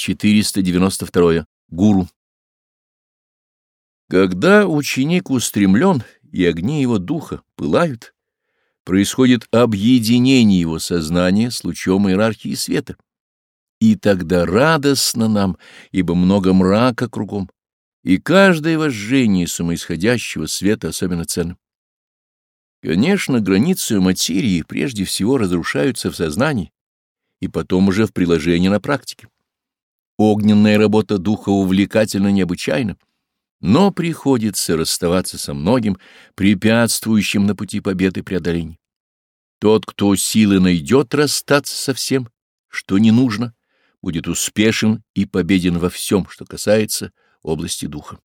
492 Гуру. Когда ученик устремлен, и огни его духа пылают, происходит объединение его сознания с лучом иерархии света. И тогда радостно нам, ибо много мрака кругом, и каждое вожжение самоисходящего света особенно ценно. Конечно, границы материи прежде всего разрушаются в сознании и потом уже в приложении на практике. Огненная работа духа увлекательна необычайно, но приходится расставаться со многим, препятствующим на пути победы преодолений. Тот, кто силы найдет расстаться со всем, что не нужно, будет успешен и победен во всем, что касается области духа.